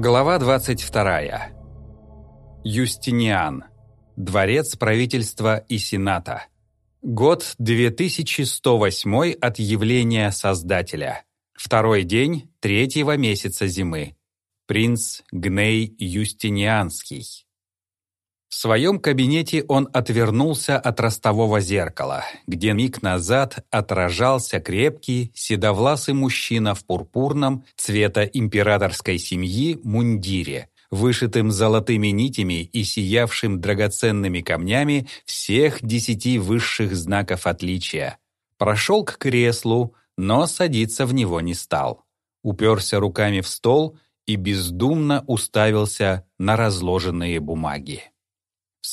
Глава 22. Юстиниан. Дворец правительства и сената. Год 2108 от явления Создателя. Второй день третьего месяца зимы. Принц Гней Юстинианский. В своем кабинете он отвернулся от ростового зеркала, где миг назад отражался крепкий, седовласый мужчина в пурпурном цвета императорской семьи мундире, вышитым золотыми нитями и сиявшим драгоценными камнями всех десяти высших знаков отличия. Прошел к креслу, но садиться в него не стал. Уперся руками в стол и бездумно уставился на разложенные бумаги.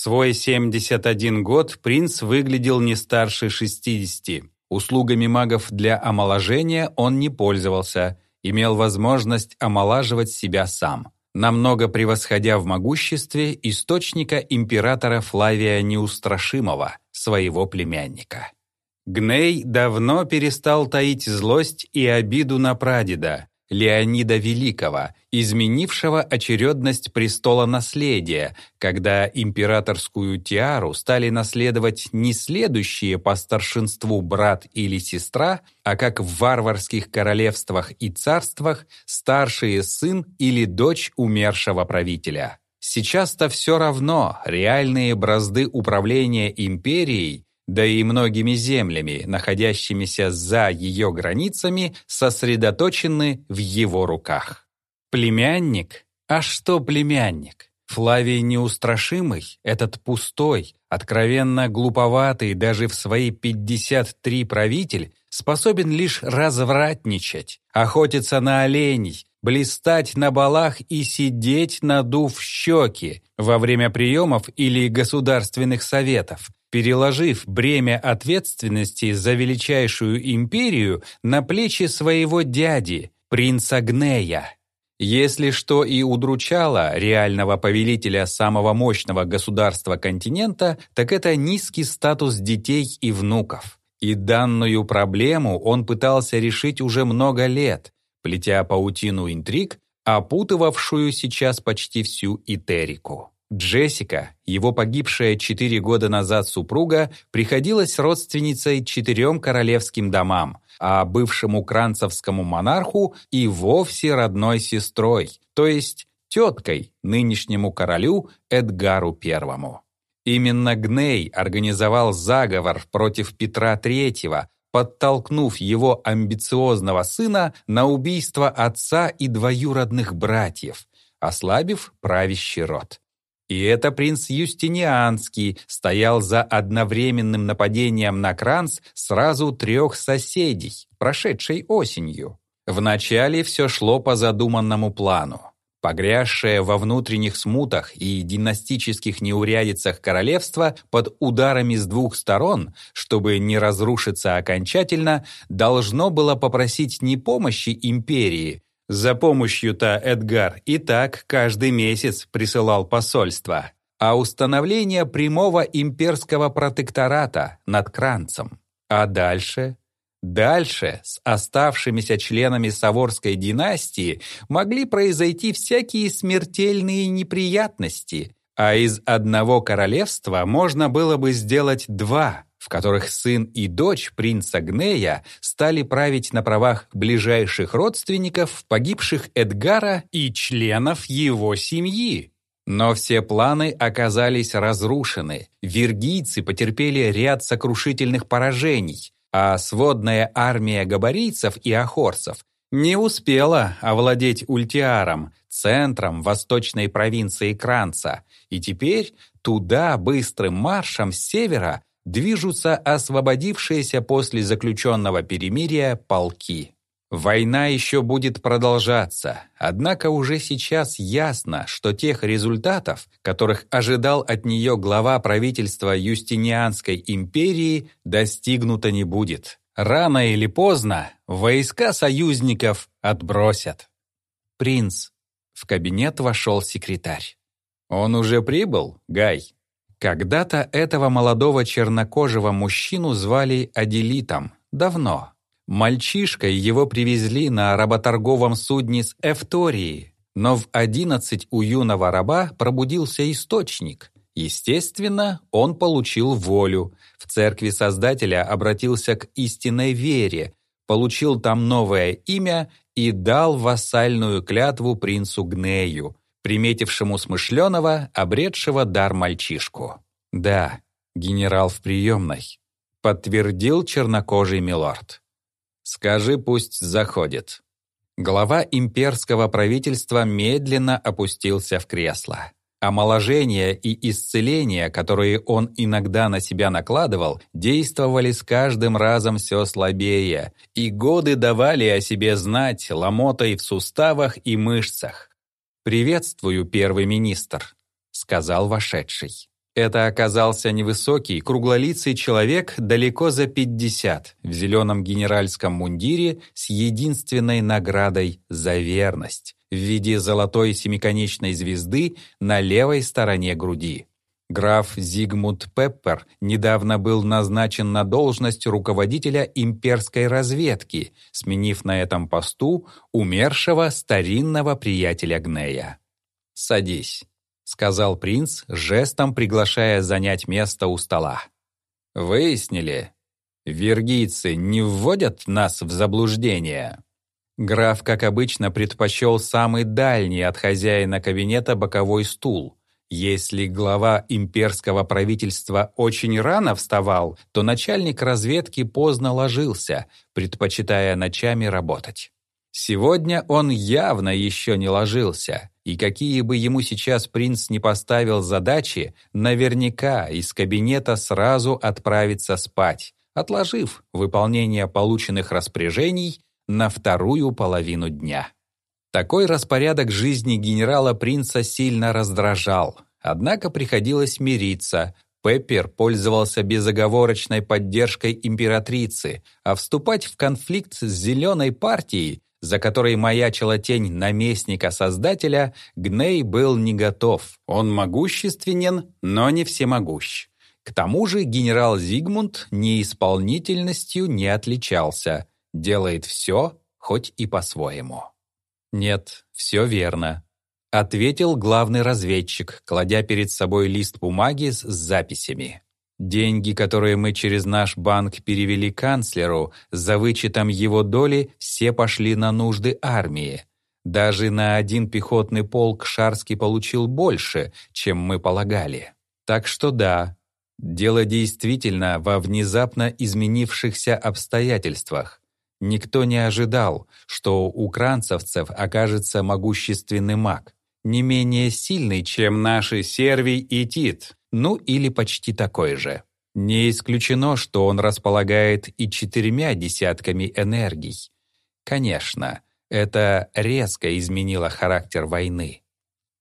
Свой 71 год принц выглядел не старше 60. Услугами магов для омоложения он не пользовался, имел возможность омолаживать себя сам, намного превосходя в могуществе источника императора Флавия Неустрашимого, своего племянника. Гней давно перестал таить злость и обиду на прадеда, Леонида Великого, изменившего очередность престола наследия, когда императорскую тиару стали наследовать не следующие по старшинству брат или сестра, а как в варварских королевствах и царствах старший сын или дочь умершего правителя. Сейчас-то все равно реальные бразды управления империей да и многими землями, находящимися за ее границами, сосредоточены в его руках. Племянник? А что племянник? Флавий неустрашимый, этот пустой, откровенно глуповатый даже в свои 53 правитель, способен лишь развратничать, охотиться на оленей, блистать на балах и сидеть, надув щеки во время приемов или государственных советов, переложив бремя ответственности за величайшую империю на плечи своего дяди, принца Гнея. Если что и удручало реального повелителя самого мощного государства континента, так это низкий статус детей и внуков. И данную проблему он пытался решить уже много лет, плетя паутину интриг, опутывавшую сейчас почти всю Итерику. Джессика, его погибшая четыре года назад супруга, приходилась родственницей четырем королевским домам, а бывшему кранцевскому монарху и вовсе родной сестрой, то есть теткой нынешнему королю Эдгару Первому. Именно Гней организовал заговор против Петра III, подтолкнув его амбициозного сына на убийство отца и двоюродных братьев, ослабив правящий род. И это принц Юстинианский стоял за одновременным нападением на Кранц сразу трех соседей, прошедшей осенью. Вначале все шло по задуманному плану. Погрязшее во внутренних смутах и династических неурядицах королевство под ударами с двух сторон, чтобы не разрушиться окончательно, должно было попросить не помощи империи, за помощью-то Эдгар и так каждый месяц присылал посольство, а установление прямого имперского протектората над Кранцем. А дальше? Дальше с оставшимися членами Саворской династии могли произойти всякие смертельные неприятности, а из одного королевства можно было бы сделать два – в которых сын и дочь принца Гнея стали править на правах ближайших родственников погибших Эдгара и членов его семьи. Но все планы оказались разрушены, виргийцы потерпели ряд сокрушительных поражений, а сводная армия габарийцев и ахорцев не успела овладеть Ультиаром, центром восточной провинции Кранца, и теперь туда быстрым маршем с севера движутся освободившиеся после заключенного перемирия полки. Война еще будет продолжаться, однако уже сейчас ясно, что тех результатов, которых ожидал от нее глава правительства Юстинианской империи, достигнуто не будет. Рано или поздно войска союзников отбросят. «Принц», — в кабинет вошел секретарь. «Он уже прибыл, Гай?» Когда-то этого молодого чернокожего мужчину звали Аделитом. Давно. Мальчишкой его привезли на работорговом судне с Эвтории. Но в одиннадцать у юного раба пробудился источник. Естественно, он получил волю. В церкви Создателя обратился к истинной вере, получил там новое имя и дал вассальную клятву принцу Гнею, приметившему смышленого, обретшего дар мальчишку. Да, генерал в приемной, подтвердил чернокожий милорд. Скажи, пусть заходит. Глава имперского правительства медленно опустился в кресло. Омоложение и исцеление, которые он иногда на себя накладывал, действовали с каждым разом все слабее, и годы давали о себе знать ломотой в суставах и мышцах. «Приветствую, первый министр», — сказал вошедший. Это оказался невысокий, круглолицый человек далеко за 50 в зеленом генеральском мундире с единственной наградой за верность в виде золотой семиконечной звезды на левой стороне груди. Граф Зигмунд Пеппер недавно был назначен на должность руководителя имперской разведки, сменив на этом посту умершего старинного приятеля Гнея. «Садись», — сказал принц, жестом приглашая занять место у стола. «Выяснили? Вергийцы не вводят нас в заблуждение?» Граф, как обычно, предпочел самый дальний от хозяина кабинета боковой стул, если глава имперского правительства очень рано вставал, то начальник разведки поздно ложился, предпочитая ночами работать. Сегодня он явно еще не ложился, и какие бы ему сейчас принц не поставил задачи, наверняка из кабинета сразу отправится спать, отложив выполнение полученных распоряжений на вторую половину дня. Такой распорядок жизни генерала-принца сильно раздражал, однако приходилось мириться. Пеппер пользовался безоговорочной поддержкой императрицы, а вступать в конфликт с зеленой партией, за которой маячила тень наместника-создателя, Гней был не готов. Он могущественен, но не всемогущ. К тому же генерал Зигмунд неисполнительностью не отличался. Делает все, хоть и по-своему. «Нет, все верно», — ответил главный разведчик, кладя перед собой лист бумаги с записями. «Деньги, которые мы через наш банк перевели канцлеру, за вычетом его доли все пошли на нужды армии. Даже на один пехотный полк Шарский получил больше, чем мы полагали. Так что да, дело действительно во внезапно изменившихся обстоятельствах. Никто не ожидал, что у кранцевцев окажется могущественный маг, не менее сильный, чем наши Сервий и Тит, ну или почти такой же. Не исключено, что он располагает и четырьмя десятками энергий. Конечно, это резко изменило характер войны.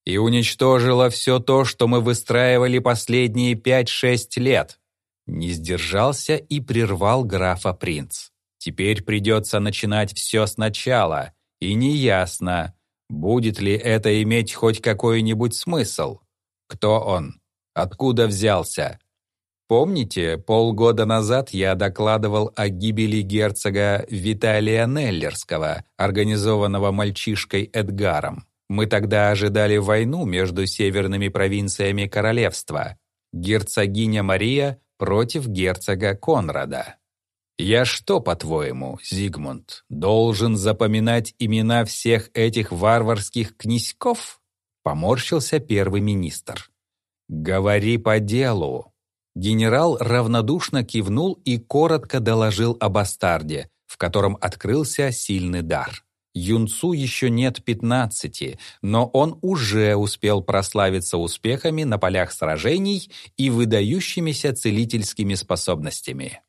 И уничтожило все то, что мы выстраивали последние пять-шесть лет. Не сдержался и прервал графа принц. Теперь придется начинать все сначала, и неясно, будет ли это иметь хоть какой-нибудь смысл. Кто он? Откуда взялся? Помните, полгода назад я докладывал о гибели герцога Виталия Неллерского, организованного мальчишкой Эдгаром. Мы тогда ожидали войну между северными провинциями королевства. Герцогиня Мария против герцога Конрада. «Я что, по-твоему, Зигмунд, должен запоминать имена всех этих варварских князьков?» Поморщился первый министр. «Говори по делу». Генерал равнодушно кивнул и коротко доложил об Астарде, в котором открылся сильный дар. Юнцу еще нет пятнадцати, но он уже успел прославиться успехами на полях сражений и выдающимися целительскими способностями.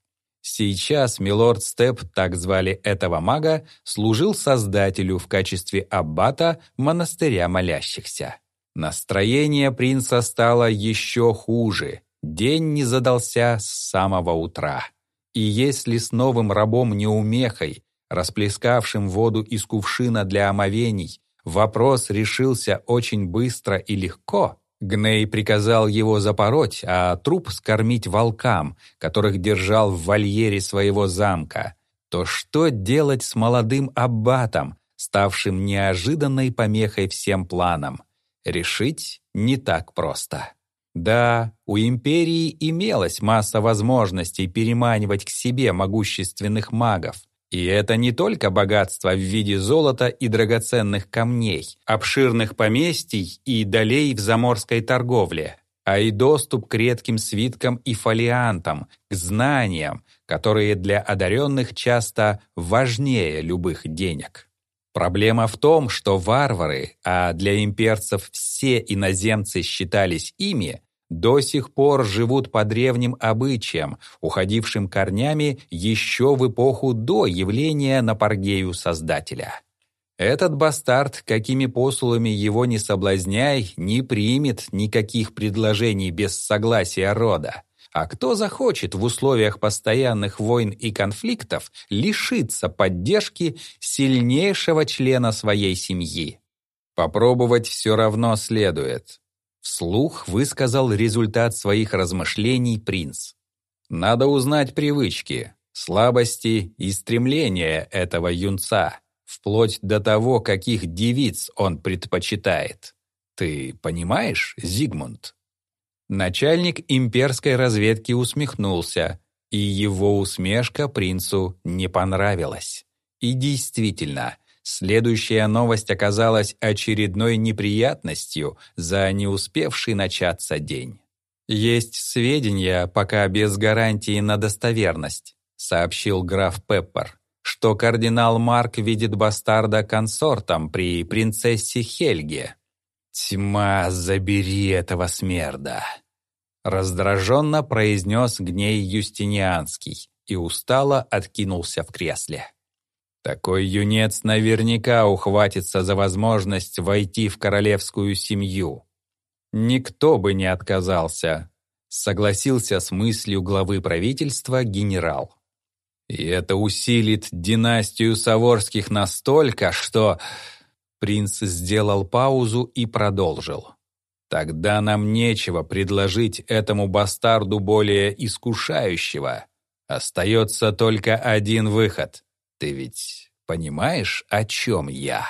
Сейчас милорд Степ, так звали этого мага, служил создателю в качестве аббата монастыря молящихся. Настроение принца стало еще хуже. День не задался с самого утра. И если с новым рабом-неумехой, расплескавшим воду из кувшина для омовений, вопрос решился очень быстро и легко, Гней приказал его запороть, а труп скормить волкам, которых держал в вольере своего замка. То что делать с молодым аббатом, ставшим неожиданной помехой всем планам. Решить не так просто. Да, у империи имелась масса возможностей переманивать к себе могущественных магов. И это не только богатство в виде золота и драгоценных камней, обширных поместий и долей в заморской торговле, а и доступ к редким свиткам и фолиантам, к знаниям, которые для одаренных часто важнее любых денег. Проблема в том, что варвары, а для имперцев все иноземцы считались ими, до сих пор живут по древним обычаям, уходившим корнями еще в эпоху до явления на Паргею Создателя. Этот бастард, какими посулами его не соблазняй, не примет никаких предложений без согласия рода. А кто захочет в условиях постоянных войн и конфликтов лишиться поддержки сильнейшего члена своей семьи? Попробовать все равно следует. Вслух высказал результат своих размышлений принц. Надо узнать привычки, слабости и стремления этого юнца, вплоть до того, каких девиц он предпочитает. Ты понимаешь, Зигмунд? Начальник имперской разведки усмехнулся, и его усмешка принцу не понравилась. И действительно, Следующая новость оказалась очередной неприятностью за не успевший начаться день. «Есть сведения, пока без гарантии на достоверность», сообщил граф Пеппер, что кардинал Марк видит бастарда консортом при принцессе Хельге. «Тьма, забери этого смерда!» Раздраженно произнес гней Юстинианский и устало откинулся в кресле. Такой юнец наверняка ухватится за возможность войти в королевскую семью. Никто бы не отказался, согласился с мыслью главы правительства генерал. И это усилит династию Саворских настолько, что... Принц сделал паузу и продолжил. Тогда нам нечего предложить этому бастарду более искушающего. Остается только один выход. Ты ведь понимаешь, о чем я?»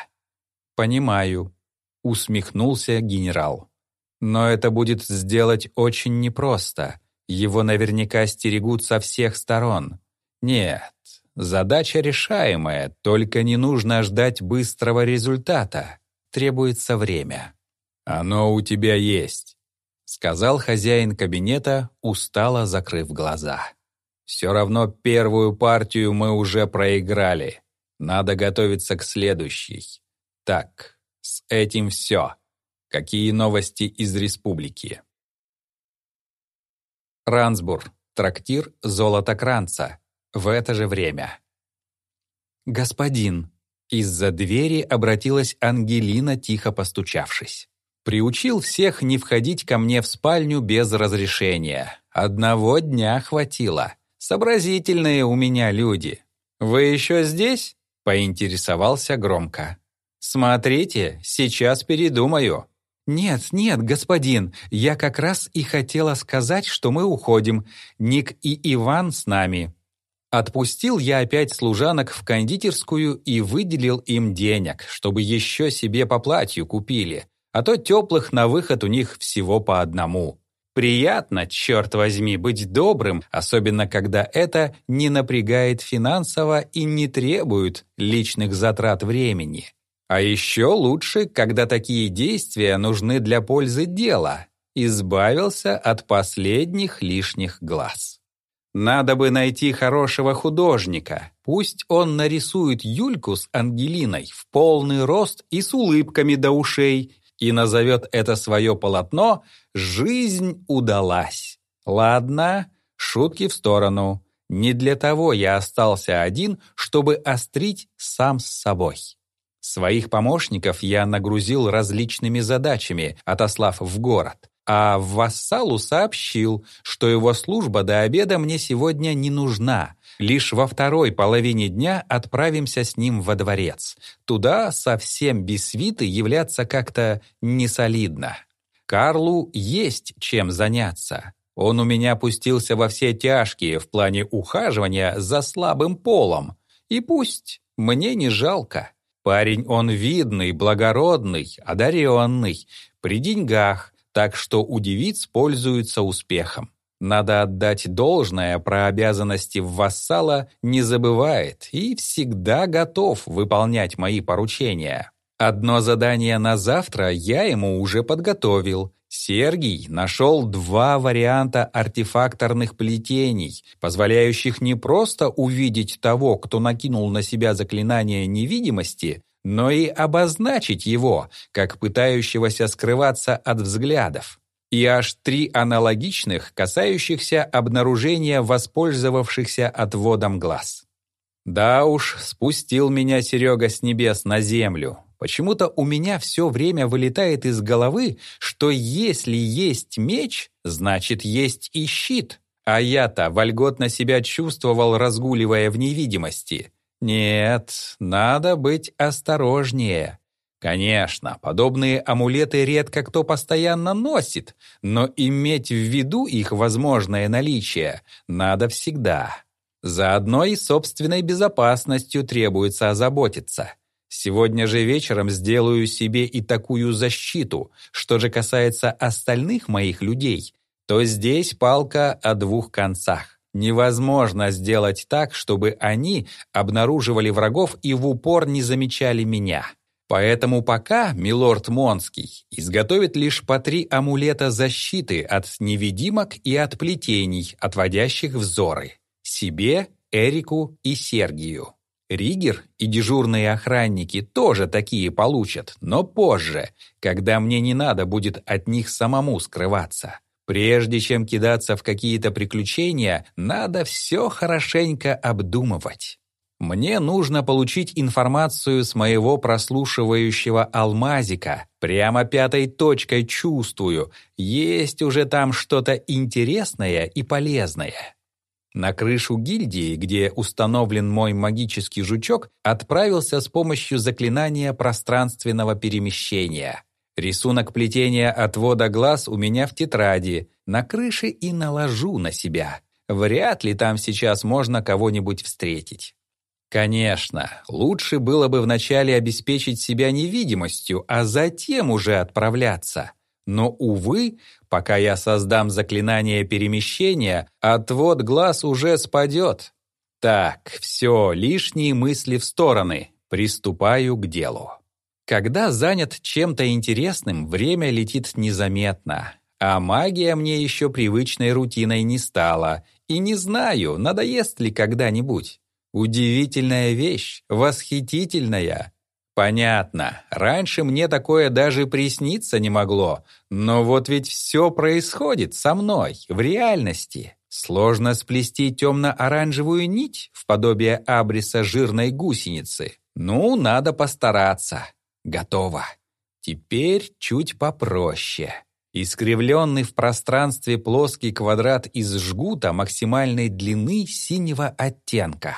«Понимаю», — усмехнулся генерал. «Но это будет сделать очень непросто. Его наверняка стерегут со всех сторон. Нет, задача решаемая, только не нужно ждать быстрого результата. Требуется время». «Оно у тебя есть», — сказал хозяин кабинета, устало закрыв глаза. Все равно первую партию мы уже проиграли. Надо готовиться к следующей. Так, с этим все. Какие новости из республики? Рансбур. Трактир Золото Кранца. В это же время. «Господин», из-за двери обратилась Ангелина, тихо постучавшись. Приучил всех не входить ко мне в спальню без разрешения. Одного дня хватило. Сообразительные у меня люди. Вы еще здесь?» — поинтересовался громко. «Смотрите, сейчас передумаю». «Нет, нет, господин, я как раз и хотела сказать, что мы уходим. Ник и Иван с нами». Отпустил я опять служанок в кондитерскую и выделил им денег, чтобы еще себе по платью купили, а то теплых на выход у них всего по одному. Приятно, черт возьми, быть добрым, особенно когда это не напрягает финансово и не требует личных затрат времени. А еще лучше, когда такие действия нужны для пользы дела. Избавился от последних лишних глаз. Надо бы найти хорошего художника. Пусть он нарисует Юльку с Ангелиной в полный рост и с улыбками до ушей, и назовет это свое полотно «Жизнь удалась». Ладно, шутки в сторону. Не для того я остался один, чтобы острить сам с собой. Своих помощников я нагрузил различными задачами, отослав в город. А вассалу сообщил, что его служба до обеда мне сегодня не нужна, Лишь во второй половине дня отправимся с ним во дворец. Туда совсем без свиты являться как-то несолидно. Карлу есть чем заняться. Он у меня опустился во все тяжкие в плане ухаживания за слабым полом. И пусть, мне не жалко. Парень он видный, благородный, одаренный, при деньгах, так что у девиц пользуется успехом. Надо отдать должное про обязанности вассала не забывает и всегда готов выполнять мои поручения. Одно задание на завтра я ему уже подготовил. Сергий нашел два варианта артефакторных плетений, позволяющих не просто увидеть того, кто накинул на себя заклинание невидимости, но и обозначить его, как пытающегося скрываться от взглядов. И аж три аналогичных, касающихся обнаружения воспользовавшихся отводом глаз. Да уж, спустил меня Серега с небес на землю, Почему-то у меня все время вылетает из головы, что если есть меч, значит есть и щит. А я-то вольготно себя чувствовал, разгуливая в невидимости. Нет, надо быть осторожнее. Конечно, подобные амулеты редко кто постоянно носит, но иметь в виду их возможное наличие надо всегда. Заодно и собственной безопасностью требуется озаботиться. Сегодня же вечером сделаю себе и такую защиту. Что же касается остальных моих людей, то здесь палка о двух концах. Невозможно сделать так, чтобы они обнаруживали врагов и в упор не замечали меня. Поэтому пока милорд Монский изготовит лишь по три амулета защиты от невидимок и от плетений, отводящих взоры. Себе, Эрику и Сергию. Ригер и дежурные охранники тоже такие получат, но позже, когда мне не надо будет от них самому скрываться. Прежде чем кидаться в какие-то приключения, надо все хорошенько обдумывать. Мне нужно получить информацию с моего прослушивающего алмазика. Прямо пятой точкой чувствую, есть уже там что-то интересное и полезное. На крышу гильдии, где установлен мой магический жучок, отправился с помощью заклинания пространственного перемещения. Рисунок плетения отвода глаз у меня в тетради, на крыше и наложу на себя. Вряд ли там сейчас можно кого-нибудь встретить. Конечно, лучше было бы вначале обеспечить себя невидимостью, а затем уже отправляться. Но, увы, пока я создам заклинание перемещения, отвод глаз уже спадет. Так, все, лишние мысли в стороны. Приступаю к делу. Когда занят чем-то интересным, время летит незаметно. А магия мне еще привычной рутиной не стала. И не знаю, надоест ли когда-нибудь. Удивительная вещь, восхитительная. Понятно, раньше мне такое даже присниться не могло, но вот ведь все происходит со мной, в реальности. Сложно сплести темно-оранжевую нить в подобие абриса жирной гусеницы. Ну, надо постараться. Готово. Теперь чуть попроще. Искривленный в пространстве плоский квадрат из жгута максимальной длины синего оттенка.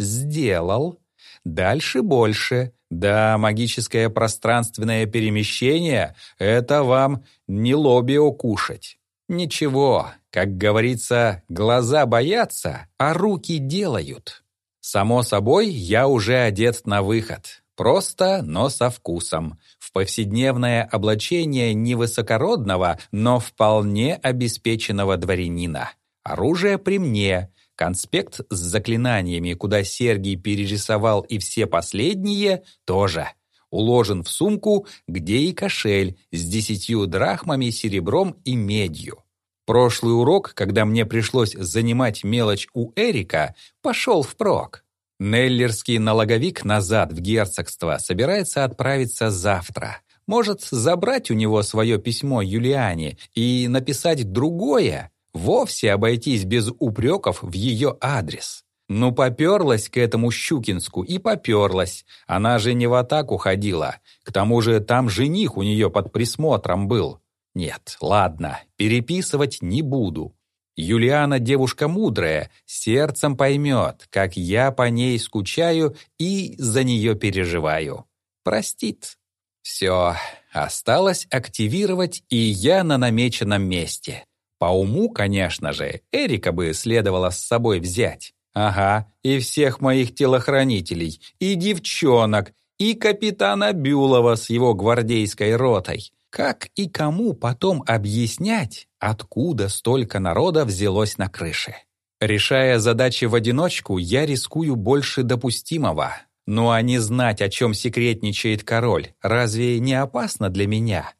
Сделал. Дальше больше. Да, магическое пространственное перемещение — это вам не лобио кушать. Ничего, как говорится, глаза боятся, а руки делают. Само собой, я уже одет на выход. Просто, но со вкусом. В повседневное облачение невысокородного, но вполне обеспеченного дворянина. Оружие при мне, Конспект с заклинаниями, куда Сергий перерисовал и все последние, тоже. Уложен в сумку, где и кошель с десятью драхмами, серебром и медью. Прошлый урок, когда мне пришлось занимать мелочь у Эрика, пошел впрок. Неллерский налоговик назад в герцогство собирается отправиться завтра. Может, забрать у него свое письмо Юлиане и написать другое, вовсе обойтись без упреков в ее адрес. Ну, поперлась к этому Щукинску и поперлась. Она же не в атаку ходила. К тому же там жених у нее под присмотром был. Нет, ладно, переписывать не буду. Юлиана девушка мудрая, сердцем поймет, как я по ней скучаю и за нее переживаю. Простит. Все, осталось активировать, и я на намеченном месте. По уму, конечно же, Эрика бы следовало с собой взять. Ага, и всех моих телохранителей, и девчонок, и капитана Бюлова с его гвардейской ротой. Как и кому потом объяснять, откуда столько народа взялось на крыше? Решая задачи в одиночку, я рискую больше допустимого. Ну а не знать, о чем секретничает король, разве не опасно для меня?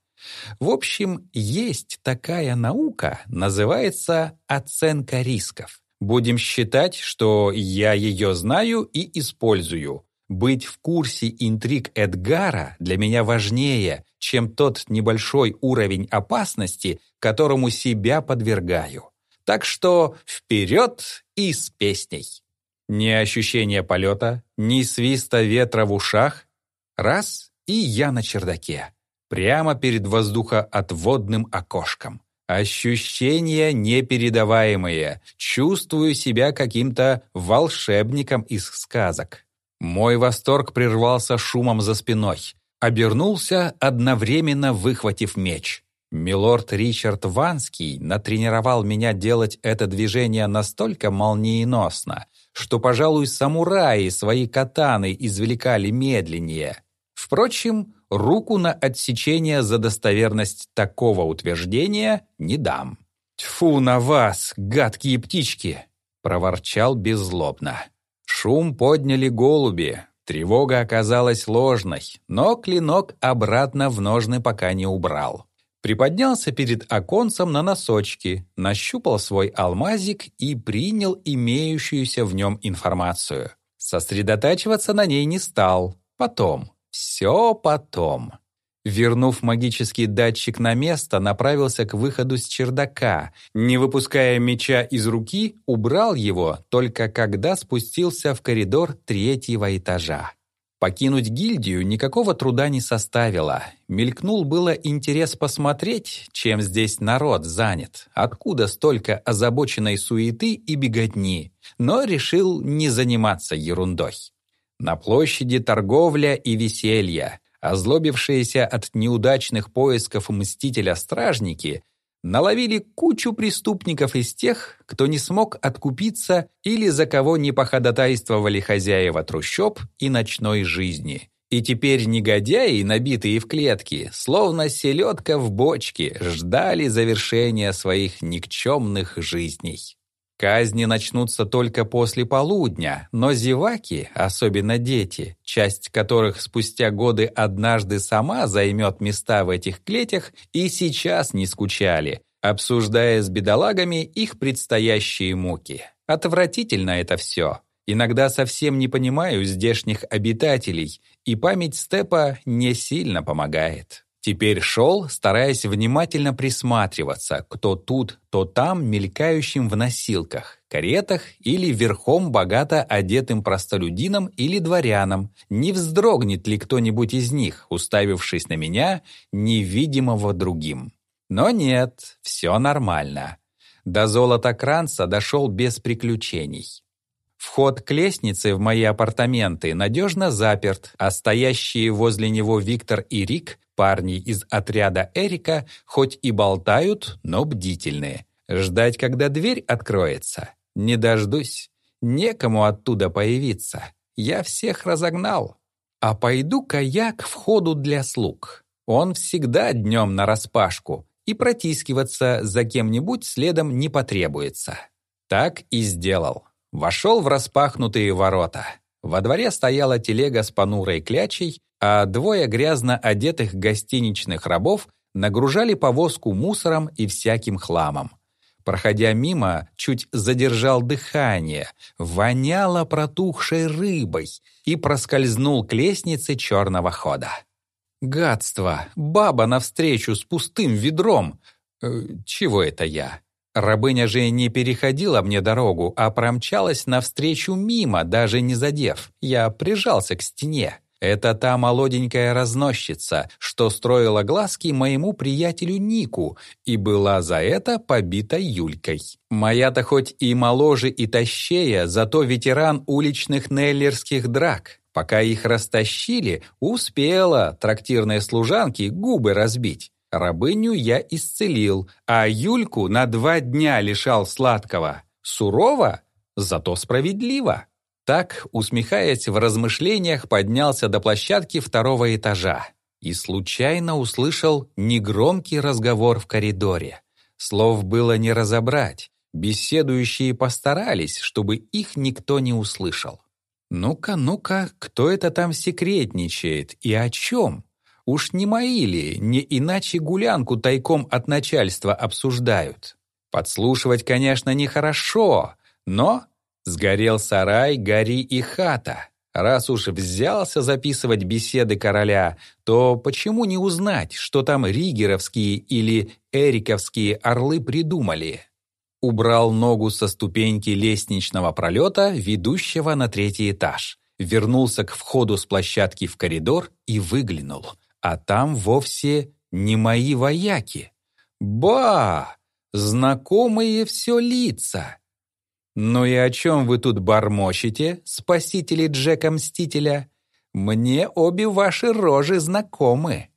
В общем, есть такая наука, называется оценка рисков. Будем считать, что я ее знаю и использую. Быть в курсе интриг Эдгара для меня важнее, чем тот небольшой уровень опасности, которому себя подвергаю. Так что вперед и с песней. Ни ощущения полета, ни свиста ветра в ушах. Раз — и я на чердаке. Прямо перед воздухоотводным окошком. Ощущения непередаваемые. Чувствую себя каким-то волшебником из сказок. Мой восторг прервался шумом за спиной. Обернулся, одновременно выхватив меч. Милорд Ричард Ванский натренировал меня делать это движение настолько молниеносно, что, пожалуй, самураи свои катаны извлекали медленнее. Впрочем, руку на отсечение за достоверность такого утверждения не дам. «Тьфу на вас, гадкие птички!» — проворчал беззлобно. Шум подняли голуби. Тревога оказалась ложной, но клинок обратно в ножны пока не убрал. Приподнялся перед оконцем на носочки, нащупал свой алмазик и принял имеющуюся в нем информацию. Сосредотачиваться на ней не стал. Потом. Все потом. Вернув магический датчик на место, направился к выходу с чердака. Не выпуская меча из руки, убрал его, только когда спустился в коридор третьего этажа. Покинуть гильдию никакого труда не составило. Мелькнул было интерес посмотреть, чем здесь народ занят, откуда столько озабоченной суеты и беготни, но решил не заниматься ерундой. На площади торговля и веселье. Озлобившиеся от неудачных поисков мстителя стражники наловили кучу преступников из тех, кто не смог откупиться или за кого не походатайствовали хозяева трущоб и ночной жизни. И теперь негодяи, набитые в клетки, словно селедка в бочке, ждали завершения своих никчемных жизней. Казни начнутся только после полудня, но зеваки, особенно дети, часть которых спустя годы однажды сама займет места в этих клетях, и сейчас не скучали, обсуждая с бедолагами их предстоящие муки. Отвратительно это все. Иногда совсем не понимаю здешних обитателей, и память степа не сильно помогает. Теперь шел, стараясь внимательно присматриваться, кто тут, то там мелькающим в носилках, каретах или верхом богато одетым простолюдинам или дворянам, не вздрогнет ли кто-нибудь из них, уставившись на меня, невидимого другим. Но нет, все нормально. До золота Кранца дошел без приключений. Вход к лестнице в мои апартаменты надежно заперт, а стоящие возле него Виктор и Рик Парни из отряда Эрика хоть и болтают, но бдительные. Ждать, когда дверь откроется? Не дождусь. Некому оттуда появиться. Я всех разогнал. А пойду-ка я к входу для слуг. Он всегда днем нараспашку, и протискиваться за кем-нибудь следом не потребуется. Так и сделал. Вошел в распахнутые ворота. Во дворе стояла телега с понурой клячей, а двое грязно одетых гостиничных рабов нагружали повозку мусором и всяким хламом. Проходя мимо, чуть задержал дыхание, воняло протухшей рыбой и проскользнул к лестнице черного хода. Гадство! Баба навстречу с пустым ведром! Э, чего это я? Рабыня же не переходила мне дорогу, а промчалась навстречу мимо, даже не задев. Я прижался к стене. Это та молоденькая разносчица, что строила глазки моему приятелю Нику и была за это побита Юлькой. Моя-то хоть и моложе и тащее, зато ветеран уличных неллерских драк. Пока их растащили, успела трактирной служанке губы разбить. Рабыню я исцелил, а Юльку на два дня лишал сладкого. Сурово, зато справедливо. Так, усмехаясь в размышлениях, поднялся до площадки второго этажа и случайно услышал негромкий разговор в коридоре. Слов было не разобрать, беседующие постарались, чтобы их никто не услышал. «Ну-ка, ну-ка, кто это там секретничает и о чем? Уж не мои ли, не иначе гулянку тайком от начальства обсуждают? Подслушивать, конечно, нехорошо, но сгорел сарай, гори и хата. Раз уж взялся записывать беседы короля, то почему не узнать, что там ригеровские или эриковские орлы придумали?» убрал ногу со ступеньки лестничного пролета, ведущего на третий этаж, вернулся к входу с площадки в коридор и выглянул. А там вовсе не мои вояки. Ба! Знакомые все лица. «Ну и о чем вы тут бормочете, спасители Джека Мстителя? Мне обе ваши рожи знакомы».